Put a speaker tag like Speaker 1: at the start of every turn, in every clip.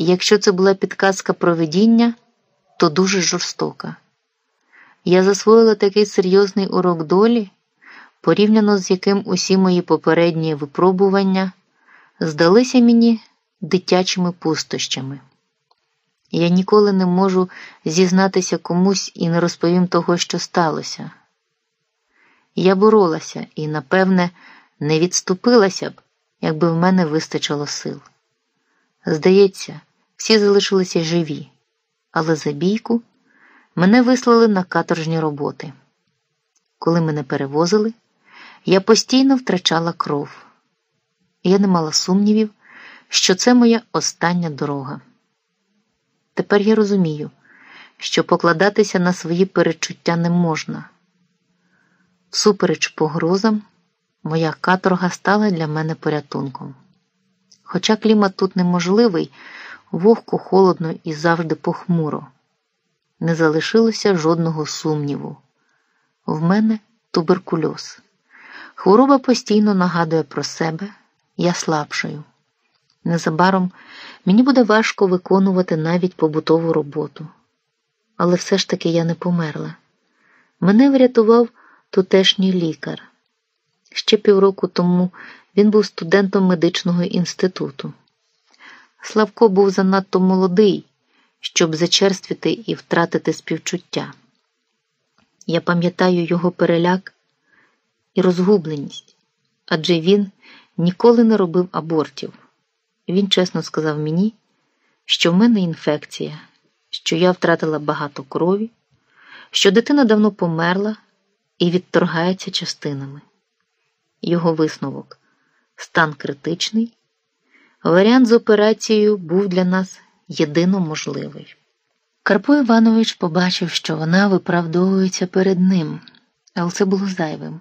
Speaker 1: Якщо це була підказка проведіння, то дуже жорстока. Я засвоїла такий серйозний урок долі, порівняно з яким усі мої попередні випробування здалися мені дитячими пустощами. Я ніколи не можу зізнатися комусь і не розповім того, що сталося. Я боролася і, напевне, не відступилася б, якби в мене вистачило сил. Здається, всі залишилися живі, але за бійку мене вислали на каторжні роботи. Коли мене перевозили, я постійно втрачала кров. Я не мала сумнівів, що це моя остання дорога. Тепер я розумію, що покладатися на свої перечуття не можна. Всупереч погрозам, моя каторга стала для мене порятунком. Хоча клімат тут неможливий, вогко холодно і завжди похмуро. Не залишилося жодного сумніву. В мене туберкульоз. Хвороба постійно нагадує про себе, я слабшаю. Незабаром мені буде важко виконувати навіть побутову роботу. Але все ж таки я не померла. Мене врятував тутешній лікар. Ще півроку тому він був студентом медичного інституту. Славко був занадто молодий, щоб зачерствіти і втратити співчуття. Я пам'ятаю його переляк і розгубленість, адже він ніколи не робив абортів. Він чесно сказав мені, що в мене інфекція, що я втратила багато крові, що дитина давно померла і відторгається частинами. Його висновок стан критичний. Варіант з операцією був для нас єдино можливий. Карпо Іванович побачив, що вона виправдовується перед ним, але це було зайвим.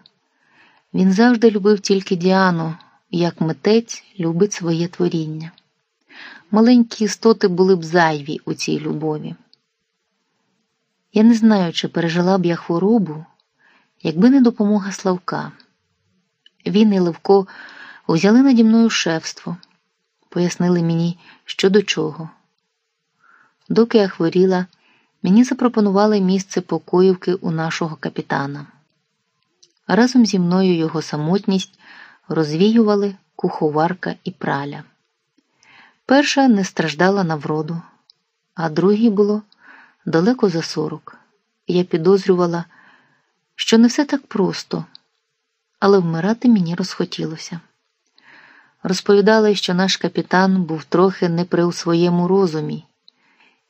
Speaker 1: Він завжди любив тільки Діану, як митець любить своє творіння. Маленькі істоти були б зайві у цій любові. Я не знаю, чи пережила б я хворобу, якби не допомога Славка. Він і Левко узяли наді мною шефство, пояснили мені, що до чого. Доки я хворіла, мені запропонували місце покоївки у нашого капітана. Разом зі мною його самотність розвіювали куховарка і праля. Перша не страждала на вроду, а другій було далеко за сорок. Я підозрювала, що не все так просто, але вмирати мені розхотілося. Розповідали, що наш капітан був трохи не при у своєму розумі,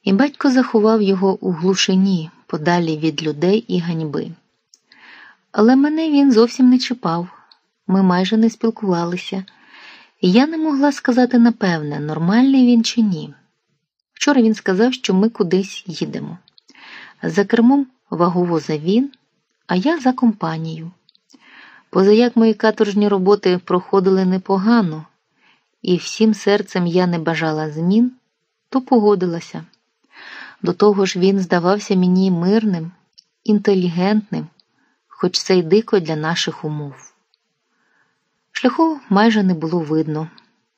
Speaker 1: і батько заховав його у глушині, подалі від людей і ганьби. Але мене він зовсім не чіпав, ми майже не спілкувалися, і я не могла сказати напевне, нормальний він чи ні. Вчора він сказав, що ми кудись їдемо. За кермом ваговоза він, а я за компанію. Позаяк мої каторжні роботи проходили непогано, і всім серцем я не бажала змін, то погодилася. До того ж, він здавався мені мирним, інтелігентним, хоч це й дико для наших умов. Шляху майже не було видно.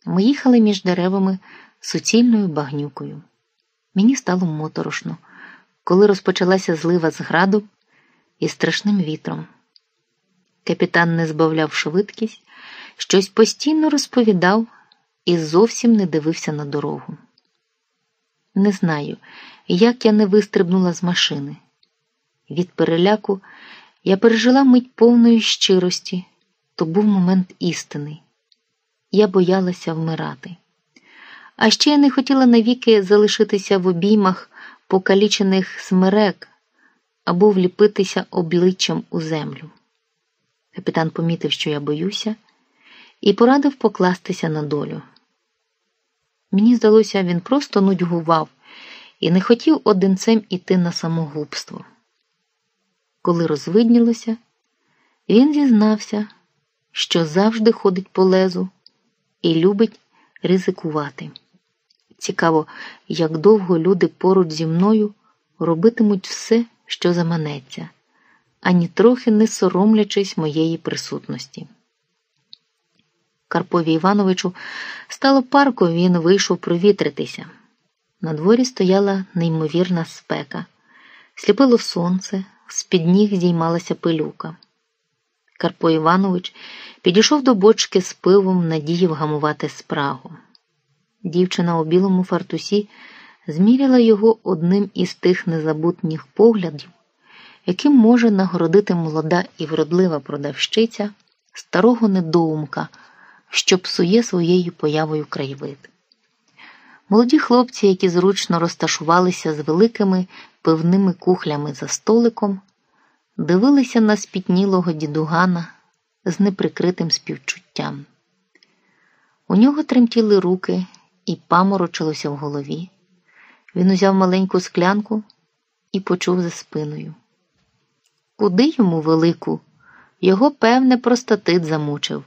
Speaker 1: Ми їхали між деревами суцільною багнюкою. Мені стало моторошно, коли розпочалася злива з граду і страшним вітром. Капітан не збавляв швидкість, щось постійно розповідав і зовсім не дивився на дорогу. Не знаю, як я не вистрибнула з машини. Від переляку я пережила мить повної щирості, то був момент істини. Я боялася вмирати. А ще я не хотіла навіки залишитися в обіймах покалічених смерек або вліпитися обличчям у землю. Капітан помітив, що я боюся, і порадив покластися на долю. Мені здалося, він просто нудьгував і не хотів одинцем іти на самогубство. Коли розвиднілося, він зізнався, що завжди ходить по лезу і любить ризикувати. Цікаво, як довго люди поруч зі мною робитимуть все, що заманеться, ані трохи не соромлячись моєї присутності. Карпові Івановичу стало парко, він вийшов провітритися. На дворі стояла неймовірна спека, сліпило сонце, з-під ніг здіймалася пилюка. Карпо Іванович підійшов до бочки з пивом, надії вгамувати спрагу. Дівчина у білому фартусі зміряла його одним із тих незабутніх поглядів, яким може нагородити молода і вродлива продавщиця старого недоумка, що псує своєю появою краєвид. Молоді хлопці, які зручно розташувалися з великими пивними кухлями за столиком, дивилися на спітнілого дідугана з неприкритим співчуттям. У нього тремтіли руки і паморочилося в голові. Він узяв маленьку склянку і почув за спиною. Куди йому велику? Його, певне, простатит замучив.